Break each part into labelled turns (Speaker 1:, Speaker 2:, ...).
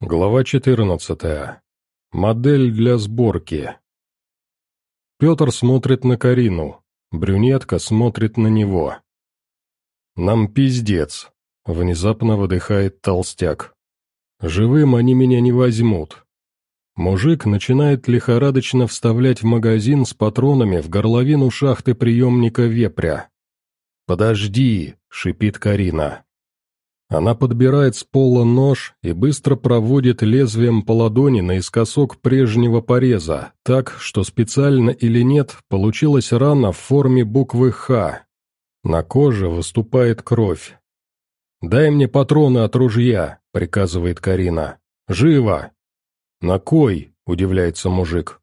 Speaker 1: Глава 14. Модель для сборки. Петр смотрит на Карину, брюнетка смотрит на него. «Нам пиздец», — внезапно выдыхает толстяк. «Живым они меня не возьмут». Мужик начинает лихорадочно вставлять в магазин с патронами в горловину шахты приемника вепря. «Подожди», — шипит Карина. Она подбирает с пола нож и быстро проводит лезвием по ладони наискосок прежнего пореза, так, что специально или нет, получилась рана в форме буквы «Х». На коже выступает кровь. «Дай мне патроны от ружья», — приказывает Карина. «Живо!» «На кой?» — удивляется мужик.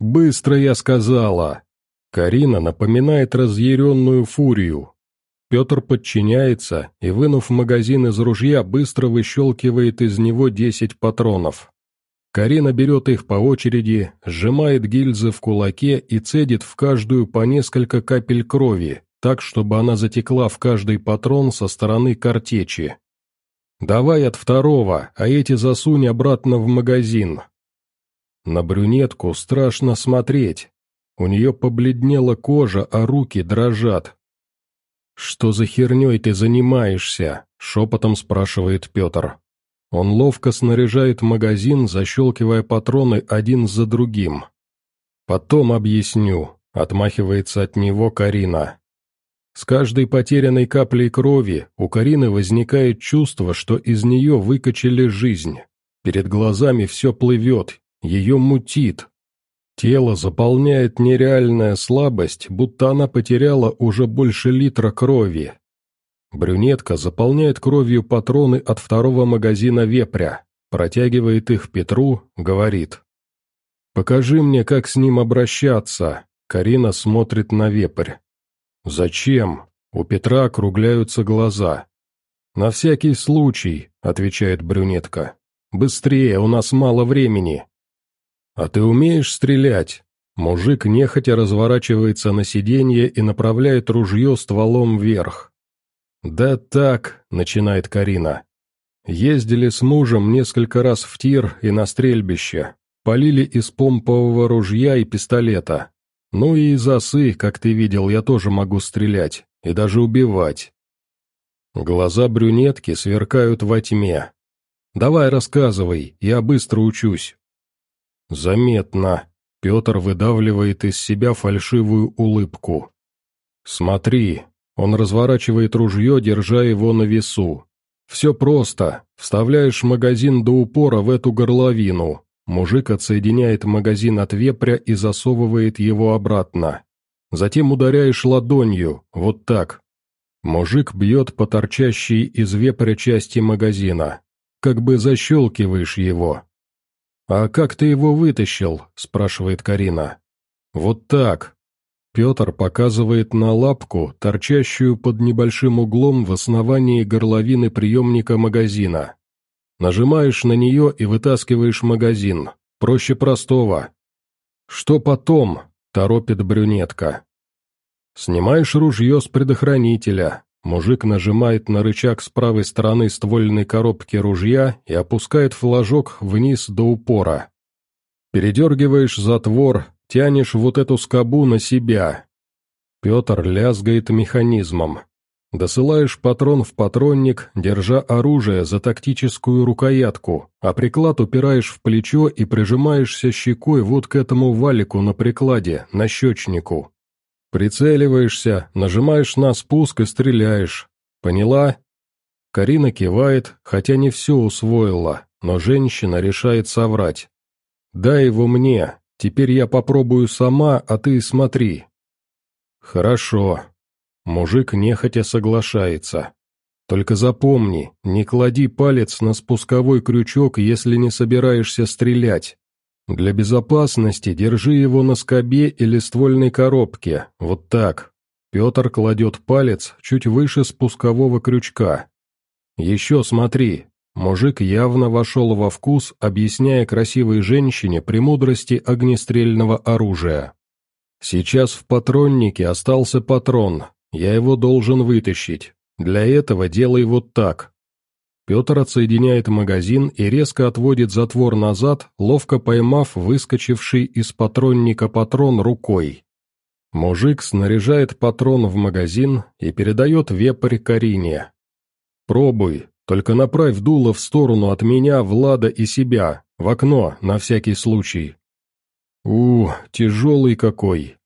Speaker 1: «Быстро я сказала!» Карина напоминает разъяренную фурию, Петр подчиняется и, вынув магазин из ружья, быстро выщелкивает из него десять патронов. Карина берет их по очереди, сжимает гильзы в кулаке и цедит в каждую по несколько капель крови, так, чтобы она затекла в каждый патрон со стороны картечи. «Давай от второго, а эти засунь обратно в магазин». На брюнетку страшно смотреть. У нее побледнела кожа, а руки дрожат, «Что за херней ты занимаешься?» — шепотом спрашивает Петр. Он ловко снаряжает магазин, защелкивая патроны один за другим. «Потом объясню», — отмахивается от него Карина. С каждой потерянной каплей крови у Карины возникает чувство, что из нее выкачали жизнь. Перед глазами все плывет, ее мутит, Тело заполняет нереальная слабость, будто она потеряла уже больше литра крови. Брюнетка заполняет кровью патроны от второго магазина вепря, протягивает их Петру, говорит. «Покажи мне, как с ним обращаться», Карина смотрит на вепрь. «Зачем?» У Петра округляются глаза. «На всякий случай», — отвечает брюнетка. «Быстрее, у нас мало времени». «А ты умеешь стрелять?» Мужик нехотя разворачивается на сиденье и направляет ружье стволом вверх. «Да так», — начинает Карина. «Ездили с мужем несколько раз в тир и на стрельбище, полили из помпового ружья и пистолета. Ну и из осы, как ты видел, я тоже могу стрелять, и даже убивать». Глаза брюнетки сверкают во тьме. «Давай рассказывай, я быстро учусь». «Заметно». Петр выдавливает из себя фальшивую улыбку. «Смотри». Он разворачивает ружье, держа его на весу. «Все просто. Вставляешь магазин до упора в эту горловину. Мужик отсоединяет магазин от вепря и засовывает его обратно. Затем ударяешь ладонью, вот так. Мужик бьет по торчащей из вепря части магазина. Как бы защелкиваешь его, «А как ты его вытащил?» – спрашивает Карина. «Вот так». Петр показывает на лапку, торчащую под небольшим углом в основании горловины приемника магазина. Нажимаешь на нее и вытаскиваешь магазин. Проще простого. «Что потом?» – торопит брюнетка. Снимаешь ружье с предохранителя, Мужик нажимает на рычаг с правой стороны ствольной коробки ружья и опускает флажок вниз до упора. Передергиваешь затвор, тянешь вот эту скобу на себя. Петр лязгает механизмом. Досылаешь патрон в патронник, держа оружие за тактическую рукоятку, а приклад упираешь в плечо и прижимаешься щекой вот к этому валику на прикладе, на щечнику. Прицеливаешься, нажимаешь на спуск и стреляешь. Поняла?» Карина кивает, хотя не все усвоила, но женщина решает соврать. «Дай его мне, теперь я попробую сама, а ты смотри». «Хорошо». Мужик нехотя соглашается. «Только запомни, не клади палец на спусковой крючок, если не собираешься стрелять. Для безопасности держи его на скобе или ствольной коробке, вот так. Петр кладет палец чуть выше спускового крючка. Еще смотри, мужик явно вошел во вкус, объясняя красивой женщине премудрости огнестрельного оружия. Сейчас в патроннике остался патрон, я его должен вытащить. Для этого делай вот так. Петр отсоединяет магазин и резко отводит затвор назад, ловко поймав выскочивший из патронника патрон рукой. Мужик снаряжает патрон в магазин и передает вепрь Карине. «Пробуй, только направь дуло в сторону от меня, Влада и себя, в окно, на всякий случай». «У, тяжелый какой!»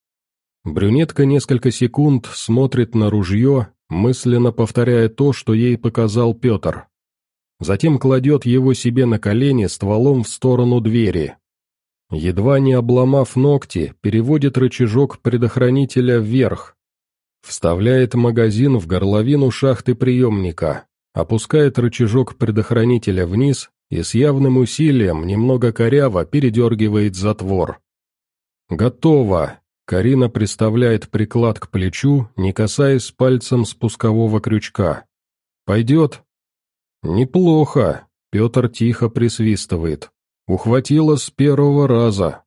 Speaker 1: Брюнетка несколько секунд смотрит на ружье, мысленно повторяя то, что ей показал Петр. Затем кладет его себе на колени стволом в сторону двери. Едва не обломав ногти, переводит рычажок предохранителя вверх. Вставляет магазин в горловину шахты приемника, опускает рычажок предохранителя вниз и с явным усилием, немного коряво, передергивает затвор. «Готово!» Карина приставляет приклад к плечу, не касаясь пальцем спускового крючка. «Пойдет?» «Неплохо», — Петр тихо присвистывает. «Ухватила с первого раза».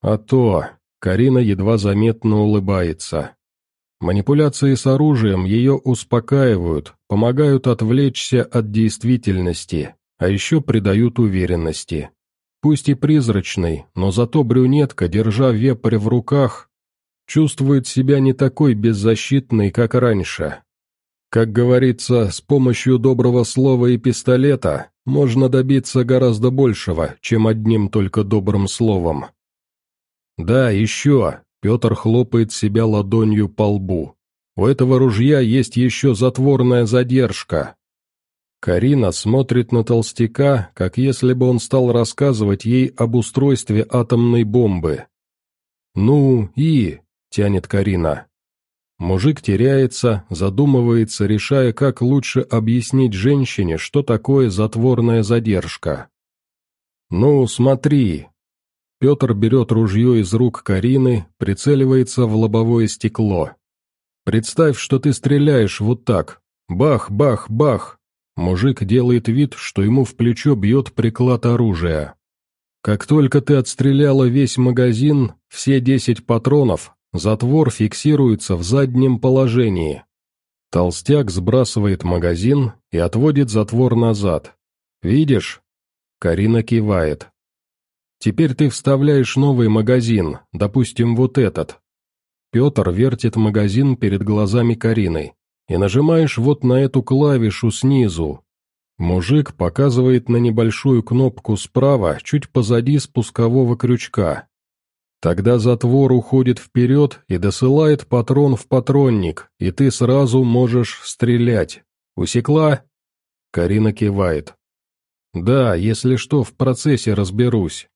Speaker 1: «А то», — Карина едва заметно улыбается. Манипуляции с оружием ее успокаивают, помогают отвлечься от действительности, а еще придают уверенности. Пусть и призрачной, но зато брюнетка, держа вепрь в руках, чувствует себя не такой беззащитной, как раньше. Как говорится, с помощью доброго слова и пистолета можно добиться гораздо большего, чем одним только добрым словом. Да, еще, Петр хлопает себя ладонью по лбу. У этого ружья есть еще затворная задержка. Карина смотрит на толстяка, как если бы он стал рассказывать ей об устройстве атомной бомбы. «Ну и...» — тянет Карина. Мужик теряется, задумывается, решая, как лучше объяснить женщине, что такое затворная задержка. «Ну, смотри». Петр берет ружье из рук Карины, прицеливается в лобовое стекло. «Представь, что ты стреляешь вот так. Бах, бах, бах, Мужик делает вид, что ему в плечо бьет приклад оружия. Как только ты отстреляла весь магазин, все десять патронов, затвор фиксируется в заднем положении. Толстяк сбрасывает магазин и отводит затвор назад. «Видишь?» Карина кивает. «Теперь ты вставляешь новый магазин, допустим, вот этот». Петр вертит магазин перед глазами Карины и нажимаешь вот на эту клавишу снизу. Мужик показывает на небольшую кнопку справа, чуть позади спускового крючка. Тогда затвор уходит вперед и досылает патрон в патронник, и ты сразу можешь стрелять. Усекла? Карина кивает. Да, если что, в процессе разберусь.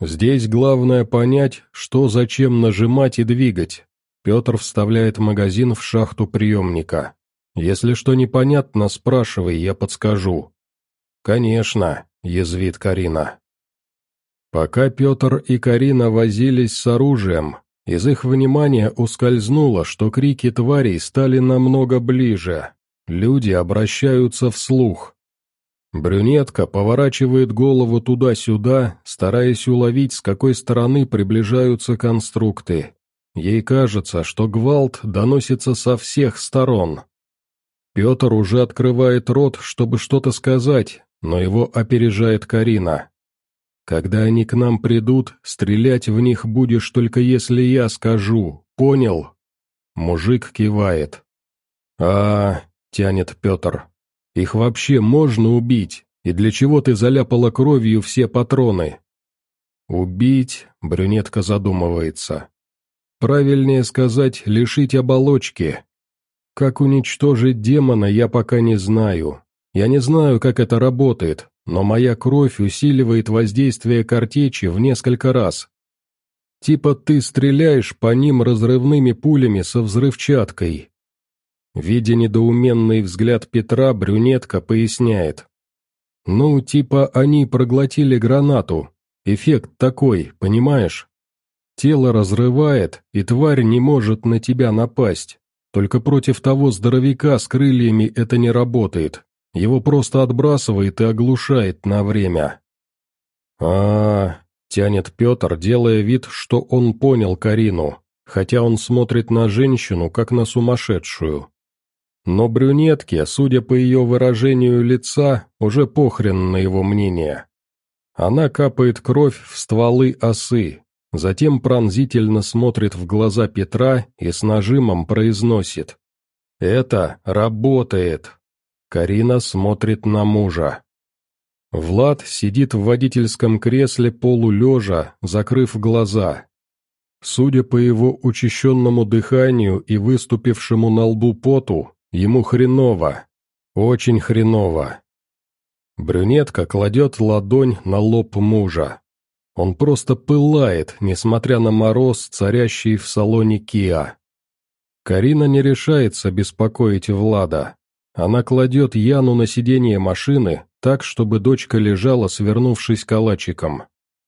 Speaker 1: Здесь главное понять, что зачем нажимать и двигать. Петр вставляет магазин в шахту приемника. «Если что непонятно, спрашивай, я подскажу». «Конечно», — язвит Карина. Пока Петр и Карина возились с оружием, из их внимания ускользнуло, что крики тварей стали намного ближе. Люди обращаются вслух. Брюнетка поворачивает голову туда-сюда, стараясь уловить, с какой стороны приближаются конструкты. Ей кажется, что гвалт доносится со всех сторон. Петр уже открывает рот, чтобы что-то сказать, но его опережает Карина. «Когда они к нам придут, стрелять в них будешь только если я скажу, понял?» Мужик кивает. а, тянет Петр. «Их вообще можно убить, и для чего ты заляпала кровью все патроны?» «Убить?» — брюнетка задумывается. Правильнее сказать, лишить оболочки. Как уничтожить демона, я пока не знаю. Я не знаю, как это работает, но моя кровь усиливает воздействие картечи в несколько раз. Типа ты стреляешь по ним разрывными пулями со взрывчаткой. Видя недоуменный взгляд Петра, брюнетка поясняет. Ну, типа они проглотили гранату. Эффект такой, понимаешь? Тело разрывает, и тварь не может на тебя напасть. Только против того здоровяка с крыльями это не работает. Его просто отбрасывает и оглушает на время. а, -а, -а тянет Петр, делая вид, что он понял Карину, хотя он смотрит на женщину, как на сумасшедшую. Но брюнетке, судя по ее выражению лица, уже похрен на его мнение. Она капает кровь в стволы осы, затем пронзительно смотрит в глаза Петра и с нажимом произносит. «Это работает!» Карина смотрит на мужа. Влад сидит в водительском кресле полулежа, закрыв глаза. Судя по его учащенному дыханию и выступившему на лбу поту, ему хреново, очень хреново. Брюнетка кладет ладонь на лоб мужа. Он просто пылает, несмотря на мороз, царящий в салоне Киа. Карина не решается беспокоить Влада. Она кладет Яну на сиденье машины, так, чтобы дочка лежала, свернувшись калачиком.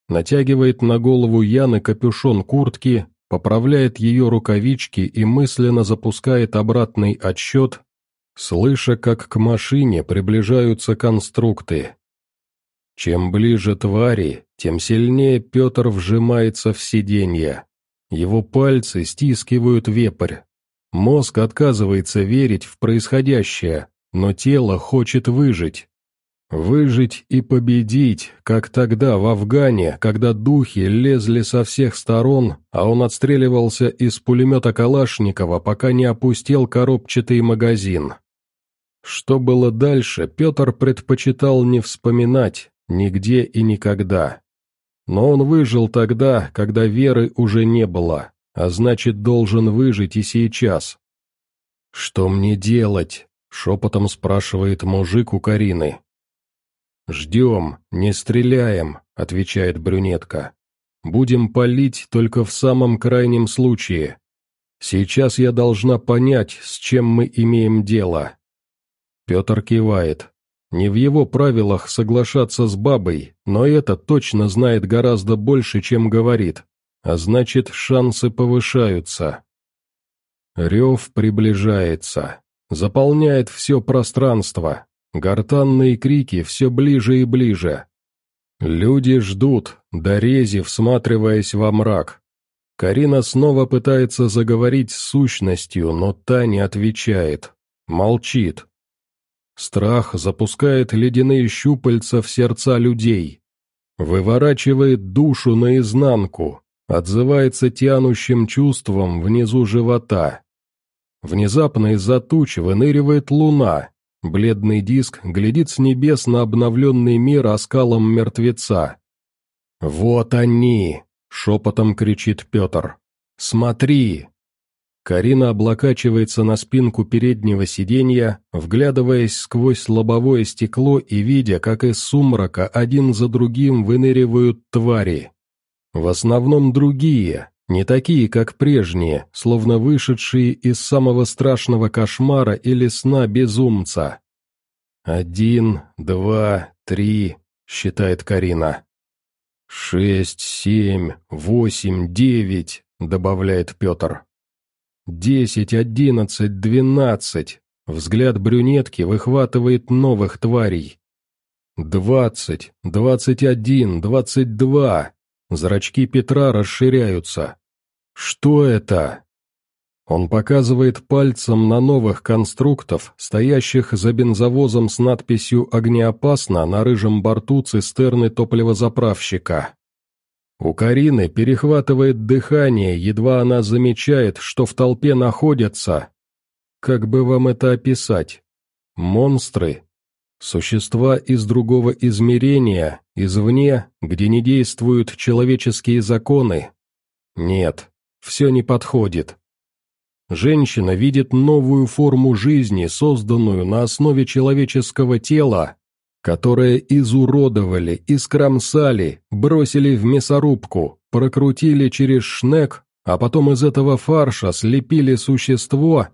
Speaker 1: Натягивает на голову Яны капюшон куртки, поправляет ее рукавички и мысленно запускает обратный отсчет, слыша, как к машине приближаются конструкты. Чем ближе твари, тем сильнее Петр вжимается в сиденье. Его пальцы стискивают вепрь. Мозг отказывается верить в происходящее, но тело хочет выжить. Выжить и победить, как тогда в Афгане, когда духи лезли со всех сторон, а он отстреливался из пулемета Калашникова, пока не опустил коробчатый магазин. Что было дальше, Петр предпочитал не вспоминать, нигде и никогда. Но он выжил тогда, когда веры уже не было, а значит, должен выжить и сейчас. «Что мне делать?» — шепотом спрашивает мужик у Карины. «Ждем, не стреляем», — отвечает брюнетка. «Будем палить только в самом крайнем случае. Сейчас я должна понять, с чем мы имеем дело». Петр кивает. Не в его правилах соглашаться с бабой, но это точно знает гораздо больше, чем говорит, а значит, шансы повышаются. Рев приближается, заполняет все пространство, Гортанные крики все ближе и ближе. Люди ждут, дорези, всматриваясь во мрак. Карина снова пытается заговорить с сущностью, но та не отвечает. Молчит. Страх запускает ледяные щупальца в сердца людей. Выворачивает душу наизнанку, отзывается тянущим чувством внизу живота. Внезапно из-за туч выныривает луна, Бледный диск глядит с небес на обновленный мир оскалом мертвеца. «Вот они!» — шепотом кричит Петр. «Смотри!» Карина облокачивается на спинку переднего сиденья, вглядываясь сквозь лобовое стекло и видя, как из сумрака один за другим выныривают твари. В основном другие, не такие, как прежние, словно вышедшие из самого страшного кошмара или сна безумца. «Один, два, три», — считает Карина. «Шесть, семь, восемь, девять», — добавляет Петр. «Десять, одиннадцать, двенадцать». Взгляд брюнетки выхватывает новых тварей. «Двадцать, двадцать один, двадцать два». Зрачки Петра расширяются. «Что это?» Он показывает пальцем на новых конструктов, стоящих за бензовозом с надписью «Огнеопасно» на рыжем борту цистерны топливозаправщика. У Карины перехватывает дыхание, едва она замечает, что в толпе находятся... Как бы вам это описать? Монстры? Существа из другого измерения, извне, где не действуют человеческие законы? Нет, все не подходит. Женщина видит новую форму жизни, созданную на основе человеческого тела, которое изуродовали, искромсали, бросили в мясорубку, прокрутили через шнек, а потом из этого фарша слепили существо,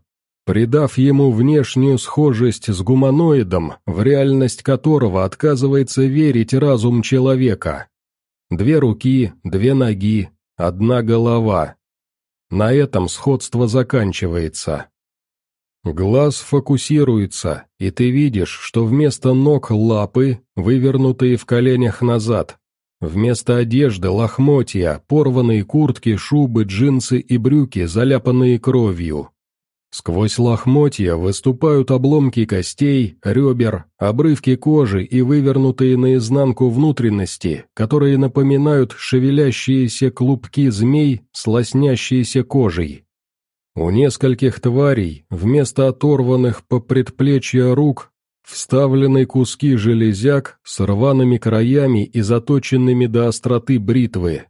Speaker 1: придав ему внешнюю схожесть с гуманоидом, в реальность которого отказывается верить разум человека. Две руки, две ноги, одна голова. На этом сходство заканчивается. Глаз фокусируется, и ты видишь, что вместо ног лапы, вывернутые в коленях назад. Вместо одежды лохмотья, порванные куртки, шубы, джинсы и брюки, заляпанные кровью. Сквозь лохмотья выступают обломки костей, ребер, обрывки кожи и вывернутые наизнанку внутренности, которые напоминают шевелящиеся клубки змей с лоснящейся кожей. У нескольких тварей вместо оторванных по предплечья рук вставлены куски железяк с рваными краями и заточенными до остроты бритвы.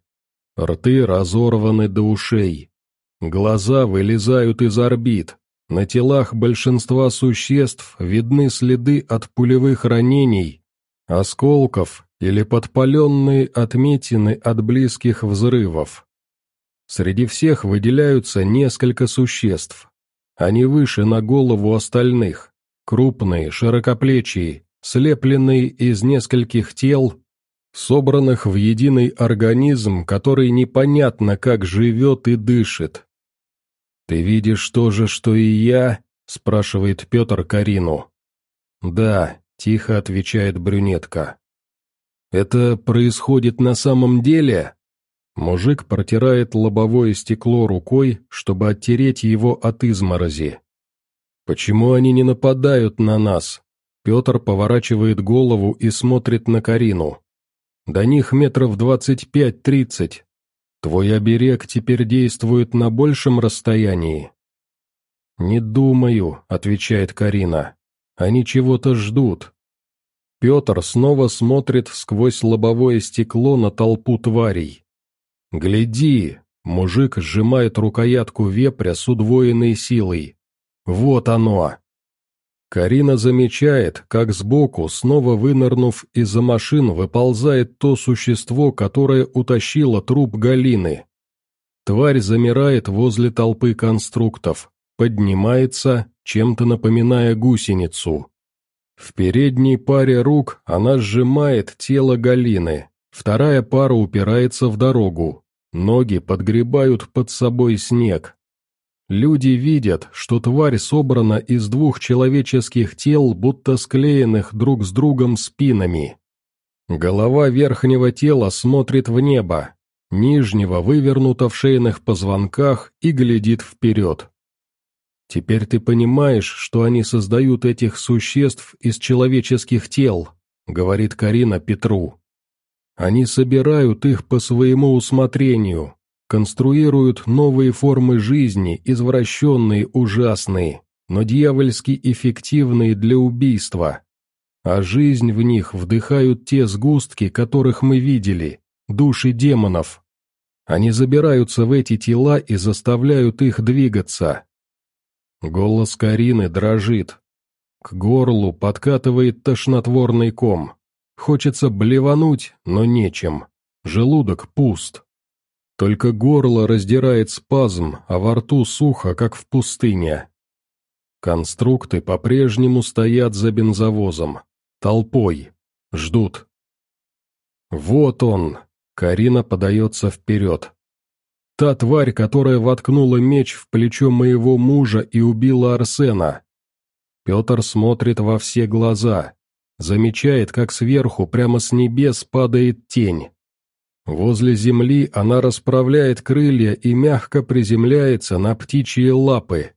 Speaker 1: Рты разорваны до ушей. Глаза вылезают из орбит. На телах большинства существ видны следы от пулевых ранений, осколков или подпаленные отметины от близких взрывов. Среди всех выделяются несколько существ. Они выше на голову остальных, крупные, широкоплечие, слепленные из нескольких тел, собранных в единый организм, который непонятно как живет и дышит. «Ты видишь то же, что и я?» — спрашивает Петр Карину. «Да», — тихо отвечает брюнетка. «Это происходит на самом деле?» Мужик протирает лобовое стекло рукой, чтобы оттереть его от изморози. «Почему они не нападают на нас?» Петр поворачивает голову и смотрит на Карину. «До них метров двадцать пять-тридцать, Твой оберег теперь действует на большем расстоянии?» «Не думаю», — отвечает Карина. «Они чего-то ждут». Петр снова смотрит сквозь лобовое стекло на толпу тварей. «Гляди!» — мужик сжимает рукоятку вепря с удвоенной силой. «Вот оно!» Карина замечает, как сбоку, снова вынырнув из-за машин, выползает то существо, которое утащило труп Галины. Тварь замирает возле толпы конструктов, поднимается, чем-то напоминая гусеницу. В передней паре рук она сжимает тело Галины, вторая пара упирается в дорогу, ноги подгребают под собой снег, Люди видят, что тварь собрана из двух человеческих тел, будто склеенных друг с другом спинами. Голова верхнего тела смотрит в небо, нижнего вывернута в шейных позвонках и глядит вперед. Теперь ты понимаешь, что они создают этих существ из человеческих тел, говорит Карина Петру. Они собирают их по своему усмотрению, конструируют новые формы жизни, извращенные, ужасные, но дьявольски эффективные для убийства. А жизнь в них вдыхают те сгустки, которых мы видели, души демонов. Они забираются в эти тела и заставляют их двигаться. Голос Карины дрожит. К горлу подкатывает тошнотворный ком. Хочется блевануть, но нечем. Желудок пуст. Только горло раздирает спазм, а во рту сухо, как в пустыне. Конструкты по-прежнему стоят за бензовозом. Толпой. Ждут. «Вот он!» Карина подается вперед. «Та тварь, которая воткнула меч в плечо моего мужа и убила Арсена!» Петр смотрит во все глаза. Замечает, как сверху, прямо с небес, падает тень. Возле земли она расправляет крылья и мягко приземляется на птичьи лапы.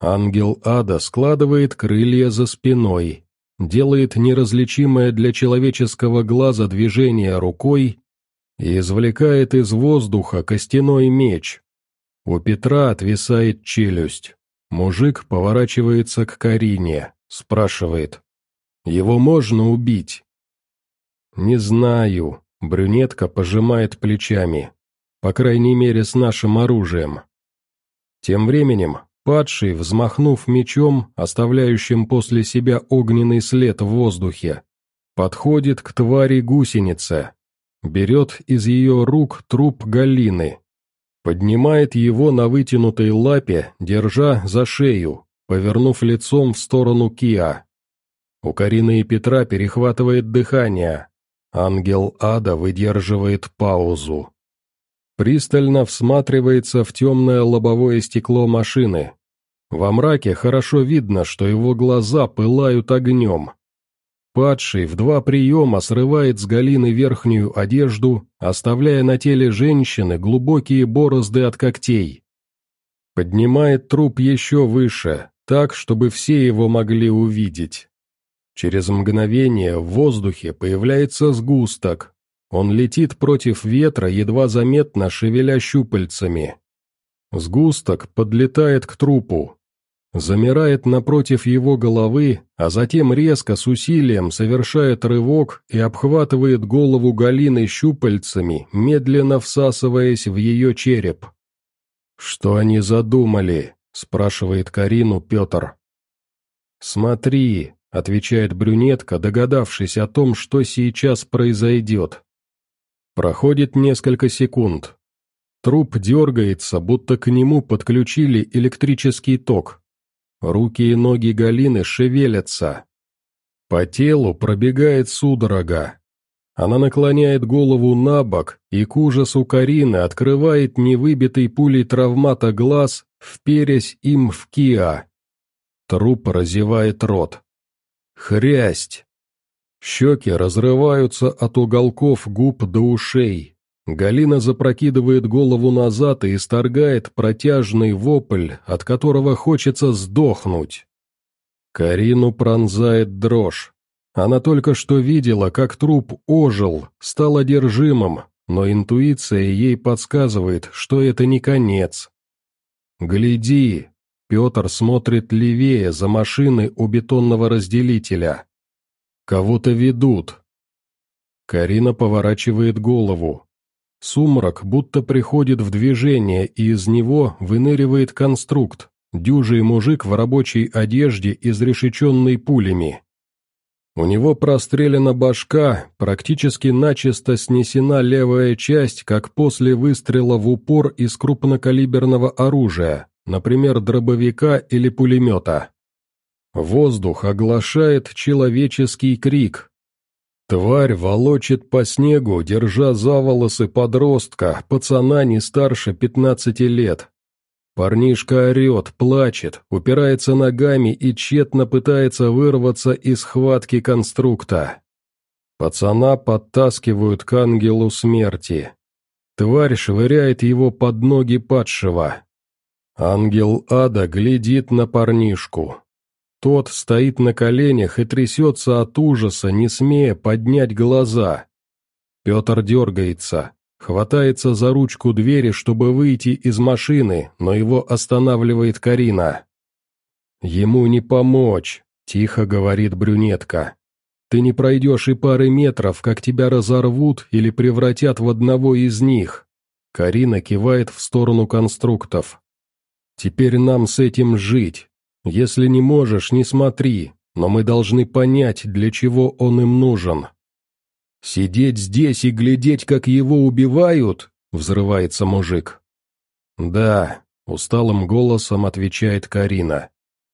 Speaker 1: Ангел ада складывает крылья за спиной, делает неразличимое для человеческого глаза движение рукой и извлекает из воздуха костяной меч. У Петра отвисает челюсть. Мужик поворачивается к Карине, спрашивает. «Его можно убить?» «Не знаю», Брюнетка пожимает плечами. По крайней мере, с нашим оружием. Тем временем, падший, взмахнув мечом, оставляющим после себя огненный след в воздухе, подходит к твари гусенице, берет из ее рук труп Галины, поднимает его на вытянутой лапе, держа за шею, повернув лицом в сторону Киа. У Карины и Петра перехватывает дыхание, Ангел ада выдерживает паузу. Пристально всматривается в темное лобовое стекло машины. Во мраке хорошо видно, что его глаза пылают огнем. Падший в два приема срывает с Галины верхнюю одежду, оставляя на теле женщины глубокие борозды от когтей. Поднимает труп еще выше, так, чтобы все его могли увидеть. Через мгновение в воздухе появляется сгусток. Он летит против ветра, едва заметно шевеля щупальцами. Сгусток подлетает к трупу, замирает напротив его головы, а затем резко с усилием совершает рывок и обхватывает голову Галины щупальцами, медленно всасываясь в ее череп. «Что они задумали?» — спрашивает Карину Петр. «Смотри», — отвечает брюнетка, догадавшись о том, что сейчас произойдет. Проходит несколько секунд. Труп дергается, будто к нему подключили электрический ток. Руки и ноги Галины шевелятся. По телу пробегает судорога. Она наклоняет голову на бок и к ужасу Карины открывает невыбитый пулей травмата глаз, вперясь им в Киа. Труп разевает рот. Хрясть! Щеки разрываются от уголков губ до ушей. Галина запрокидывает голову назад и исторгает протяжный вопль, от которого хочется сдохнуть. Карину пронзает дрожь. Она только что видела, как труп ожил, стал одержимым, но интуиция ей подсказывает, что это не конец. «Гляди!» Петр смотрит левее за машины у бетонного разделителя. «Кого-то ведут». Карина поворачивает голову. Сумрак будто приходит в движение, и из него выныривает конструкт, дюжий мужик в рабочей одежде, изрешеченный пулями. У него прострелена башка, практически начисто снесена левая часть, как после выстрела в упор из крупнокалиберного оружия, например, дробовика или пулемета. Воздух оглашает человеческий крик, Тварь волочит по снегу, держа за волосы подростка, пацана не старше пятнадцати лет. Парнишка орет, плачет, упирается ногами и тщетно пытается вырваться из хватки конструкта. Пацана подтаскивают к ангелу смерти. Тварь швыряет его под ноги падшего. Ангел ада глядит на парнишку. Тот стоит на коленях и трясется от ужаса, не смея поднять глаза. Петр дергается, хватается за ручку двери, чтобы выйти из машины, но его останавливает Карина. «Ему не помочь», — тихо говорит брюнетка. «Ты не пройдешь и пары метров, как тебя разорвут или превратят в одного из них». Карина кивает в сторону конструктов. «Теперь нам с этим жить, если не можешь, не смотри, но мы должны понять, для чего он им нужен. Сидеть здесь и глядеть, как его убивают, взрывается мужик. Да, усталым голосом отвечает Карина.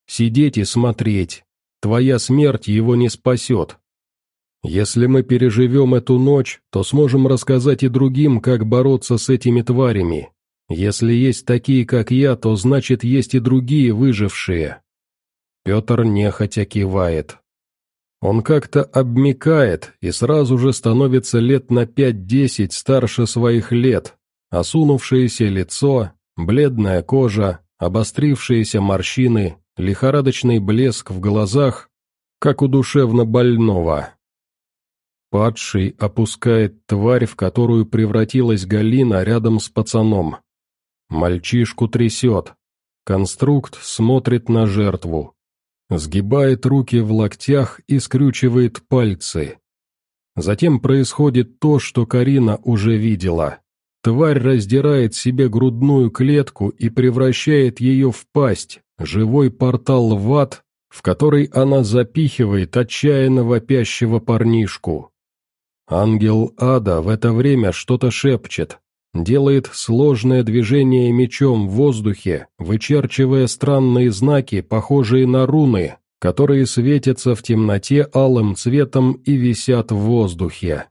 Speaker 1: Сидеть и смотреть. Твоя смерть его не спасет. Если мы переживем эту ночь, то сможем рассказать и другим, как бороться с этими тварями. Если есть такие, как я, то значит есть и другие выжившие. Петр нехотя кивает. Он как-то обмекает и сразу же становится лет на пять-десять старше своих лет, осунувшееся лицо, бледная кожа, обострившиеся морщины, лихорадочный блеск в глазах, как у душевно больного. Падший опускает тварь, в которую превратилась Галина рядом с пацаном. Мальчишку трясет. Конструкт смотрит на жертву. Сгибает руки в локтях и скрючивает пальцы. Затем происходит то, что Карина уже видела. Тварь раздирает себе грудную клетку и превращает ее в пасть, живой портал в ад, в который она запихивает отчаянно вопящего парнишку. Ангел ада в это время что-то шепчет, делает сложное движение мечом в воздухе, вычерчивая странные знаки, похожие на руны, которые светятся в темноте алым цветом и висят в воздухе.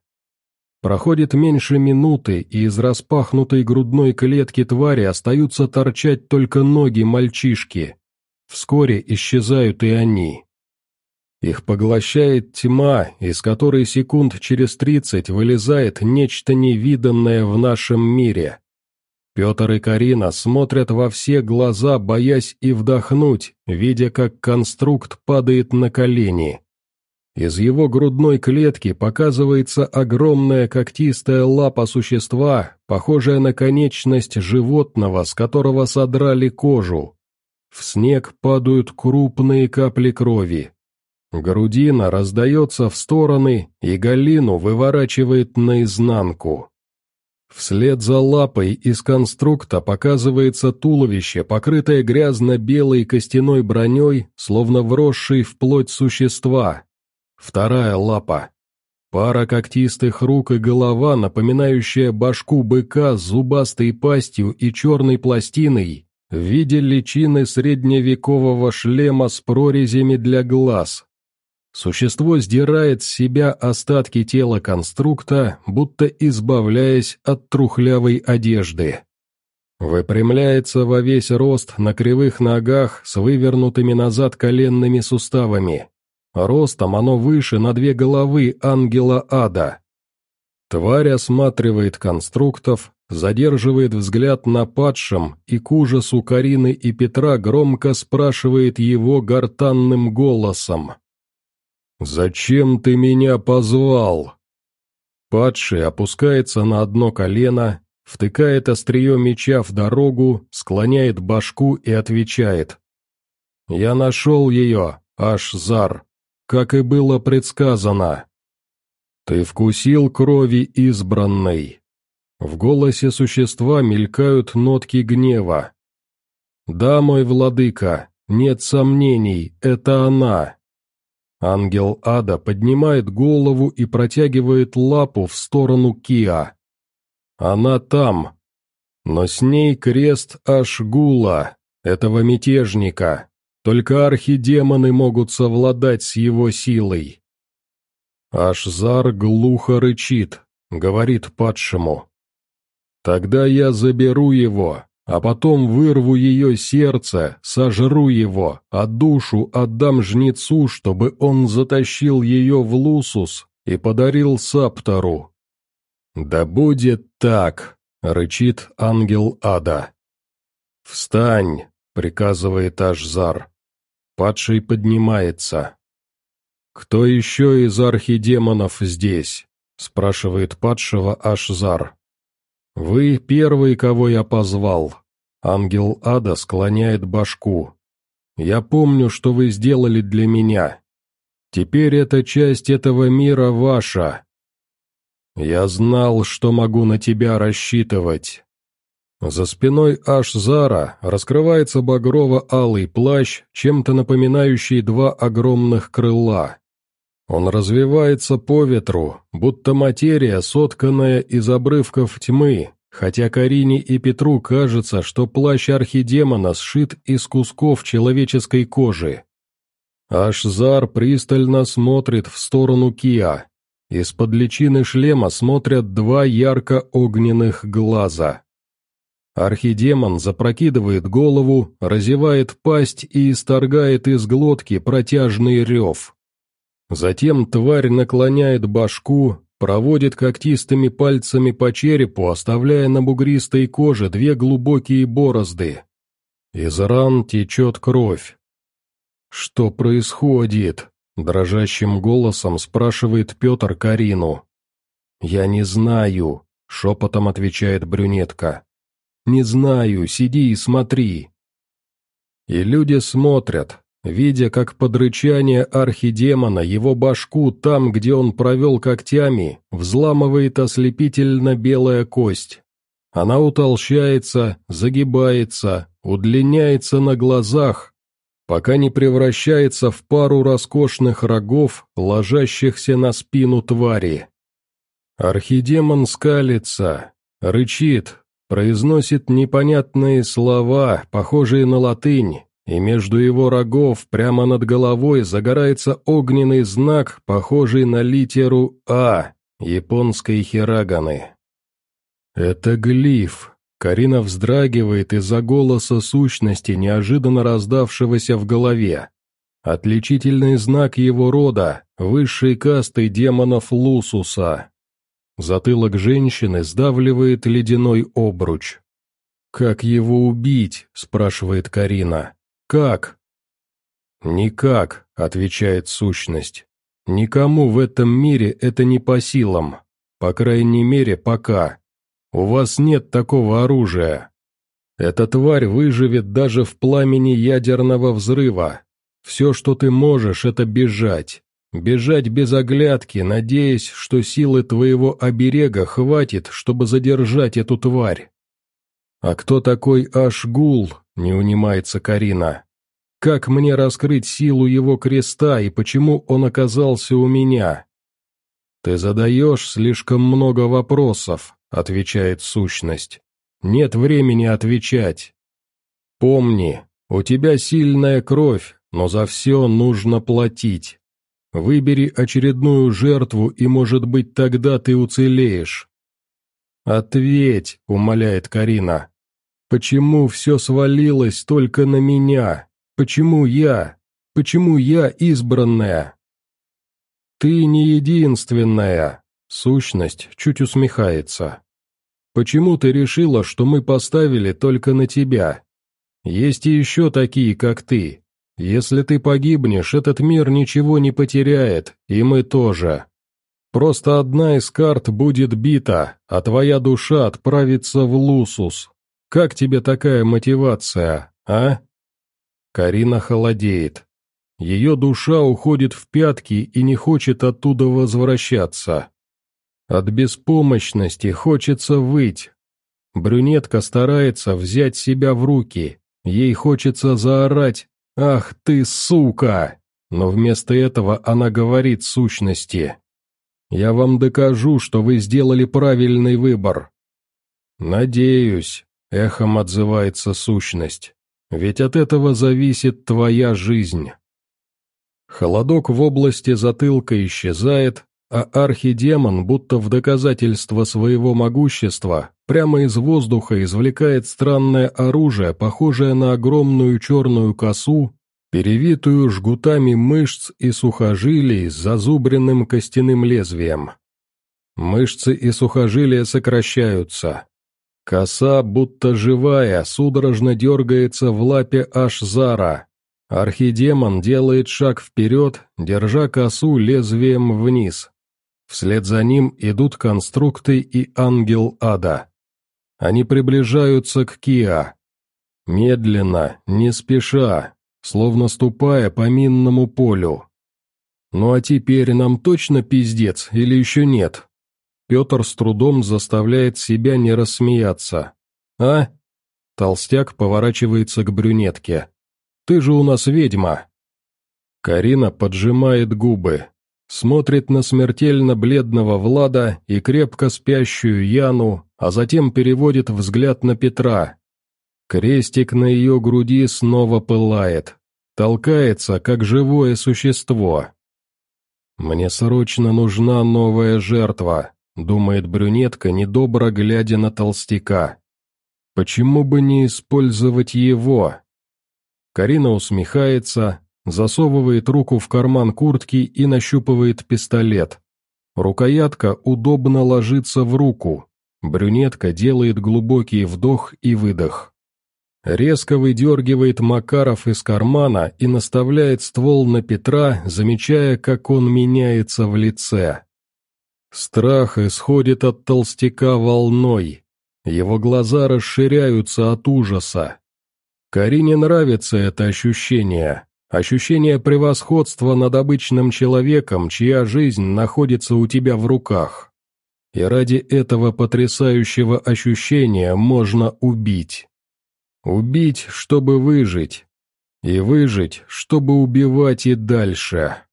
Speaker 1: Проходит меньше минуты, и из распахнутой грудной клетки твари остаются торчать только ноги мальчишки. Вскоре исчезают и они. Их поглощает тьма, из которой секунд через тридцать вылезает нечто невиданное в нашем мире. Петр и Карина смотрят во все глаза, боясь и вдохнуть, видя, как конструкт падает на колени. Из его грудной клетки показывается огромная когтистая лапа существа, похожая на конечность животного, с которого содрали кожу. В снег падают крупные капли крови. Грудина раздается в стороны, и Галину выворачивает наизнанку. Вслед за лапой из конструкта показывается туловище, покрытое грязно-белой костяной броней, словно вросшей в плоть существа. Вторая лапа. Пара когтистых рук и голова, напоминающая башку быка с зубастой пастью и черной пластиной, в виде личины средневекового шлема с прорезями для глаз. Существо сдирает с себя остатки тела конструкта, будто избавляясь от трухлявой одежды. Выпрямляется во весь рост на кривых ногах с вывернутыми назад коленными суставами. Ростом оно выше на две головы ангела ада. Тварь осматривает конструктов, задерживает взгляд на падшем и к ужасу Карины и Петра громко спрашивает его гортанным голосом. «Зачем ты меня позвал?» Падший опускается на одно колено, втыкает острие меча в дорогу, склоняет башку и отвечает. «Я нашел ее, аж зар, как и было предсказано. Ты вкусил крови избранной». В голосе существа мелькают нотки гнева. «Да, мой владыка, нет сомнений, это она». Ангел ада поднимает голову и протягивает лапу в сторону Киа. Она там. Но с ней крест Ашгула, этого мятежника. Только архидемоны могут совладать с его силой. Ашзар глухо рычит, говорит падшему. «Тогда я заберу его, а потом вырву ее сердце, сожру его, а душу отдам жнецу, чтобы он затащил ее в Лусус и подарил Саптору». «Да будет так!» — рычит ангел ада. «Встань!» — приказывает Ашзар. Падший поднимается. «Кто еще из архидемонов здесь?» — спрашивает падшего Ашзар. «Вы первый, кого я позвал». Ангел ада склоняет башку. «Я помню, что вы сделали для меня. Теперь эта часть этого мира ваша. Я знал, что могу на тебя рассчитывать». За спиной Ашзара раскрывается багрово-алый плащ, чем-то напоминающий два огромных крыла. Он развивается по ветру, будто материя, сотканная из обрывков тьмы, хотя Карине и Петру кажется, что плащ архидемона сшит из кусков человеческой кожи. Ашзар пристально смотрит в сторону Киа. Из-под личины шлема смотрят два ярко-огненных глаза. Архидемон запрокидывает голову, разевает пасть и исторгает из глотки протяжный рев. Затем тварь наклоняет башку, проводит когтистыми пальцами по черепу, оставляя на бугристой коже две глубокие борозды. Из ран течет кровь. «Что происходит?» — дрожащим голосом спрашивает Петр Карину. «Я не знаю», — шепотом отвечает брюнетка. «Не знаю, сиди и смотри». И люди смотрят, видя, как под рычание архидемона его башку там, где он провел когтями, взламывает ослепительно белая кость. Она утолщается, загибается, удлиняется на глазах, пока не превращается в пару роскошных рогов, ложащихся на спину твари. Архидемон скалится, рычит, произносит непонятные слова, похожие на латынь, и между его рогов прямо над головой загорается огненный знак, похожий на литеру «А» японской хираганы. «Это глиф», Карина вздрагивает из-за голоса сущности, неожиданно раздавшегося в голове. Отличительный знак его рода, высшей касты демонов Лусуса. Затылок женщины сдавливает ледяной обруч. «Как его убить?» – спрашивает Карина. «Как?» «Никак», – отвечает сущность. «Никому в этом мире это не по силам. По крайней мере, пока. У вас нет такого оружия. Эта тварь выживет даже в пламени ядерного взрыва. Все, что ты можешь, это бежать. Бежать без оглядки, надеясь, что силы твоего оберега хватит, чтобы задержать эту тварь. «А кто такой Ашгул?» — не унимается Карина. «Как мне раскрыть силу его креста и почему он оказался у меня?» «Ты задаешь слишком много вопросов», — отвечает сущность. Нет времени отвечать. Помни, у тебя сильная кровь, но за все нужно платить. Выбери очередную жертву, и, может быть, тогда ты уцелеешь. «Ответь», — умоляет Карина. «Почему все свалилось только на меня? Почему я? Почему я избранная?» «Ты не единственная», — сущность чуть усмехается. Почему ты решила, что мы поставили только на тебя? Есть и еще такие, как ты. Если ты погибнешь, этот мир ничего не потеряет, и мы тоже. Просто одна из карт будет бита, а твоя душа отправится в Лусус. Как тебе такая мотивация, а?» Карина холодеет. Ее душа уходит в пятки и не хочет оттуда возвращаться. От беспомощности хочется выть. Брюнетка старается взять себя в руки. Ей хочется заорать «Ах ты, сука!» Но вместо этого она говорит сущности. «Я вам докажу, что вы сделали правильный выбор». «Надеюсь», — эхом отзывается сущность, «ведь от этого зависит твоя жизнь». Холодок в области затылка исчезает, а архидемон, будто в доказательство своего могущества, прямо из воздуха извлекает странное оружие, похожее на огромную черную косу, перевитую жгутами мышц и сухожилий с зазубренным костяным лезвием. Мышцы и сухожилия сокращаются. Коса, будто живая, судорожно дергается в лапе Ашзара. Архидемон делает шаг вперед, держа косу лезвием вниз. Вслед за ним идут конструкты и ангел ада. Они приближаются к Киа. Медленно, не спеша, словно ступая по минному полю. Ну а теперь нам точно пиздец или еще нет? Петр с трудом заставляет себя не рассмеяться. «А?» Толстяк поворачивается к брюнетке. «Ты же у нас ведьма!» Карина поджимает губы, смотрит на смертельно бледного Влада и крепко спящую Яну, а затем переводит взгляд на Петра. Крестик на ее груди снова пылает, толкается, как живое существо. «Мне срочно нужна новая жертва», — думает брюнетка, недобро глядя на толстяка. «Почему бы не использовать его?» Карина усмехается, засовывает руку в карман куртки и нащупывает пистолет. Рукоятка удобно ложится в руку. Брюнетка делает глубокий вдох и выдох. Резко выдергивает Макаров из кармана и наставляет ствол на Петра, замечая, как он меняется в лице. Страх исходит от толстяка волной. Его глаза расширяются от ужаса. Карине нравится это ощущение. Ощущение превосходства над обычным человеком, чья жизнь находится у тебя в руках. И ради этого потрясающего ощущения можно убить. Убить, чтобы выжить. И выжить, чтобы убивать и дальше.